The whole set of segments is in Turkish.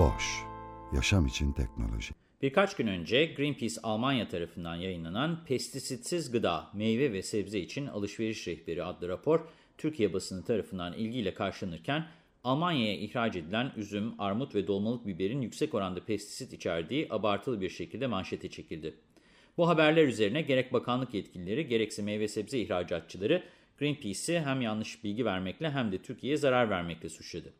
Boş, yaşam için teknoloji. Birkaç gün önce Greenpeace Almanya tarafından yayınlanan Pestisitsiz Gıda, Meyve ve Sebze için Alışveriş Rehberi adlı rapor, Türkiye basını tarafından ilgiyle karşılanırken, Almanya'ya ihraç edilen üzüm, armut ve dolmalık biberin yüksek oranda pestisit içerdiği abartılı bir şekilde manşete çekildi. Bu haberler üzerine gerek bakanlık yetkilileri gerekse meyve sebze ihracatçıları Greenpeace'i hem yanlış bilgi vermekle hem de Türkiye'ye zarar vermekle suçladı.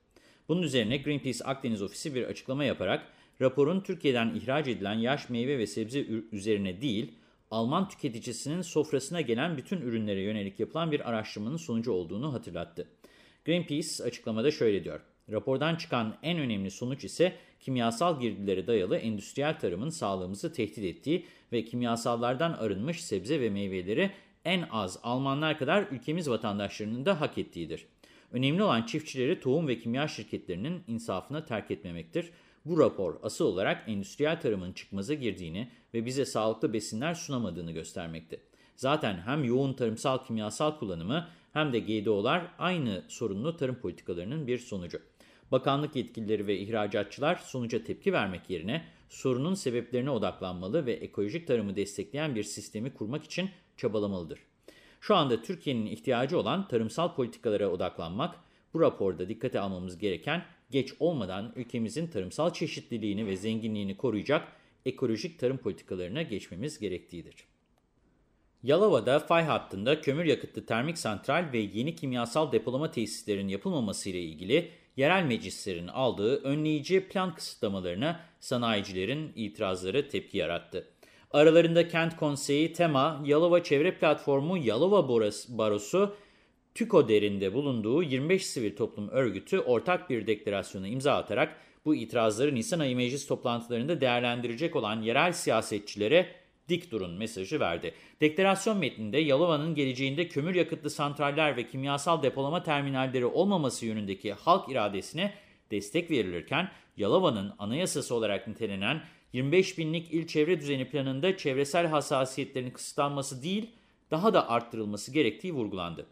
Bunun üzerine Greenpeace Akdeniz Ofisi bir açıklama yaparak raporun Türkiye'den ihraç edilen yaş meyve ve sebze üzerine değil, Alman tüketicisinin sofrasına gelen bütün ürünlere yönelik yapılan bir araştırmanın sonucu olduğunu hatırlattı. Greenpeace açıklamada şöyle diyor. Rapordan çıkan en önemli sonuç ise kimyasal girdilere dayalı endüstriyel tarımın sağlığımızı tehdit ettiği ve kimyasallardan arınmış sebze ve meyveleri en az Almanlar kadar ülkemiz vatandaşlarının da hak ettiğidir. Önemli olan çiftçileri tohum ve kimya şirketlerinin insafına terk etmemektir. Bu rapor asıl olarak endüstriyel tarımın çıkmaza girdiğini ve bize sağlıklı besinler sunamadığını göstermekte. Zaten hem yoğun tarımsal kimyasal kullanımı hem de GDO'lar aynı sorunlu tarım politikalarının bir sonucu. Bakanlık yetkilileri ve ihracatçılar sonuca tepki vermek yerine sorunun sebeplerine odaklanmalı ve ekolojik tarımı destekleyen bir sistemi kurmak için çabalamalıdır. Şu anda Türkiye'nin ihtiyacı olan tarımsal politikalara odaklanmak, bu raporda dikkate almamız gereken geç olmadan ülkemizin tarımsal çeşitliliğini ve zenginliğini koruyacak ekolojik tarım politikalarına geçmemiz gerektiğidir. Yalova'da fay hattında kömür yakıtlı termik santral ve yeni kimyasal depolama tesislerinin yapılmaması ile ilgili yerel meclislerin aldığı önleyici plan kısıtlamalarına sanayicilerin itirazları tepki yarattı. Aralarında Kent Konseyi, TEMA, Yalova Çevre Platformu, Yalova Barosu, TÜKODER'inde bulunduğu 25 sivil toplum örgütü ortak bir deklarasyona imza atarak bu itirazları Nisan ayı meclis toplantılarında değerlendirecek olan yerel siyasetçilere dik durun mesajı verdi. Deklarasyon metninde Yalova'nın geleceğinde kömür yakıtlı santraller ve kimyasal depolama terminalleri olmaması yönündeki halk iradesine destek verilirken Yalova'nın anayasası olarak nitelenen 25 binlik il çevre düzeni planında çevresel hassasiyetlerin kısıtlanması değil, daha da arttırılması gerektiği vurgulandı.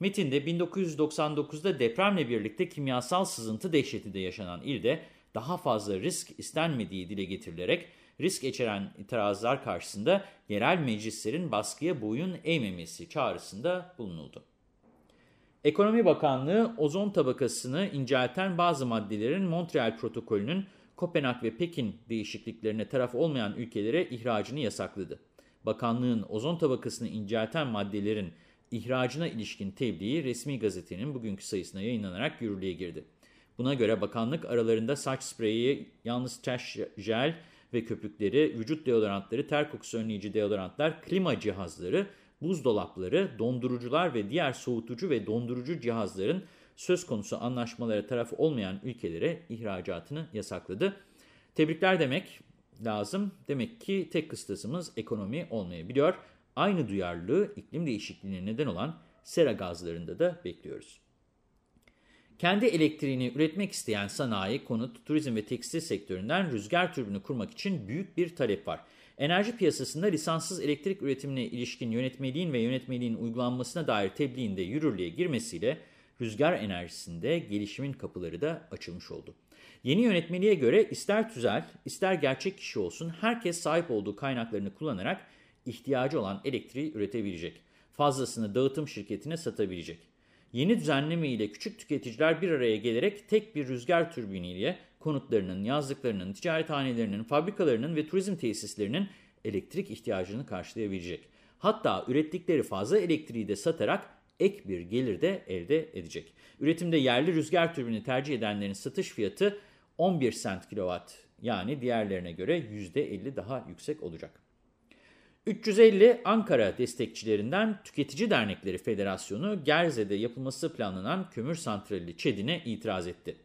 Metinde 1999'da depremle birlikte kimyasal sızıntı dehşeti de yaşanan ilde daha fazla risk istenmediği dile getirilerek risk içeren itirazlar karşısında yerel meclislerin baskıya boyun eğmemesi çağrısında bulunuldu. Ekonomi Bakanlığı ozon tabakasını incelten bazı maddelerin Montreal protokolünün Kopenhag ve Pekin değişikliklerine taraf olmayan ülkelere ihracını yasakladı. Bakanlığın ozon tabakasını incelten maddelerin ihracına ilişkin tebliği resmi gazetenin bugünkü sayısına yayınlanarak yürürlüğe girdi. Buna göre bakanlık aralarında saç spreyi, yalnız taş jel ve köpükleri, vücut deodorantları, ter kokusu önleyici deodorantlar, klima cihazları, buzdolapları, dondurucular ve diğer soğutucu ve dondurucu cihazların söz konusu anlaşmalara taraf olmayan ülkelere ihracatını yasakladı. Tebrikler demek lazım. Demek ki tek kıstasımız ekonomi olmayabiliyor. Aynı duyarlılığı iklim değişikliğine neden olan sera gazlarında da bekliyoruz. Kendi elektriğini üretmek isteyen sanayi, konut, turizm ve tekstil sektöründen rüzgar türbünü kurmak için büyük bir talep var. Enerji piyasasında lisanssız elektrik üretimine ilişkin yönetmeliğin ve yönetmeliğin uygulanmasına dair tebliğinde yürürlüğe girmesiyle rüzgar enerjisinde gelişimin kapıları da açılmış oldu. Yeni yönetmeliğe göre ister tüzel, ister gerçek kişi olsun herkes sahip olduğu kaynaklarını kullanarak ihtiyacı olan elektriği üretebilecek. Fazlasını dağıtım şirketine satabilecek. Yeni düzenleme ile küçük tüketiciler bir araya gelerek tek bir rüzgar türbiniyle konutlarının, yazlıklarının, ticarethanelerinin, fabrikalarının ve turizm tesislerinin elektrik ihtiyacını karşılayabilecek. Hatta ürettikleri fazla elektriği de satarak ek bir gelir de elde edecek. Üretimde yerli rüzgar türbini tercih edenlerin satış fiyatı 11 sent kilowatt yani diğerlerine göre %50 daha yüksek olacak. 350 Ankara destekçilerinden Tüketici Dernekleri Federasyonu Gerze'de yapılması planlanan kömür santrali ÇED'ine itiraz etti.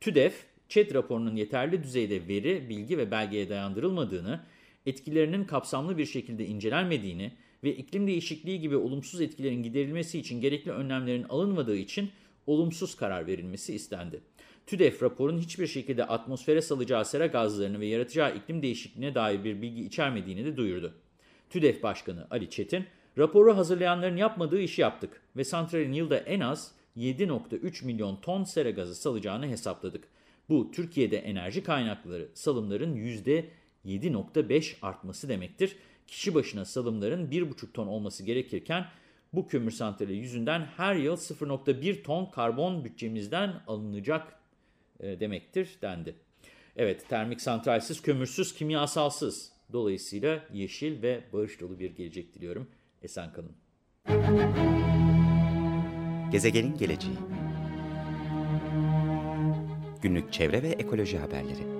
TÜDEF, ÇED raporunun yeterli düzeyde veri, bilgi ve belgeye dayandırılmadığını, etkilerinin kapsamlı bir şekilde incelenmediğini ve iklim değişikliği gibi olumsuz etkilerin giderilmesi için gerekli önlemlerin alınmadığı için olumsuz karar verilmesi istendi. TÜDEF raporun hiçbir şekilde atmosfere salacağı sera gazlarını ve yaratacağı iklim değişikliğine dair bir bilgi içermediğini de duyurdu. TÜDEF Başkanı Ali Çetin, raporu hazırlayanların yapmadığı işi yaptık ve santralin yılda en az 7.3 milyon ton sera gazı salacağını hesapladık. Bu Türkiye'de enerji kaynakları salımların %7.5 artması demektir. Kişi başına salımların 1.5 ton olması gerekirken bu kömür santrali yüzünden her yıl 0.1 ton karbon bütçemizden alınacak e, demektir dendi. Evet termik santralsiz, kömürsüz, kimyasalsız. Dolayısıyla yeşil ve barış dolu bir gelecek diliyorum. Esen kalın. Gezegenin geleceği Günlük çevre ve ekoloji haberleri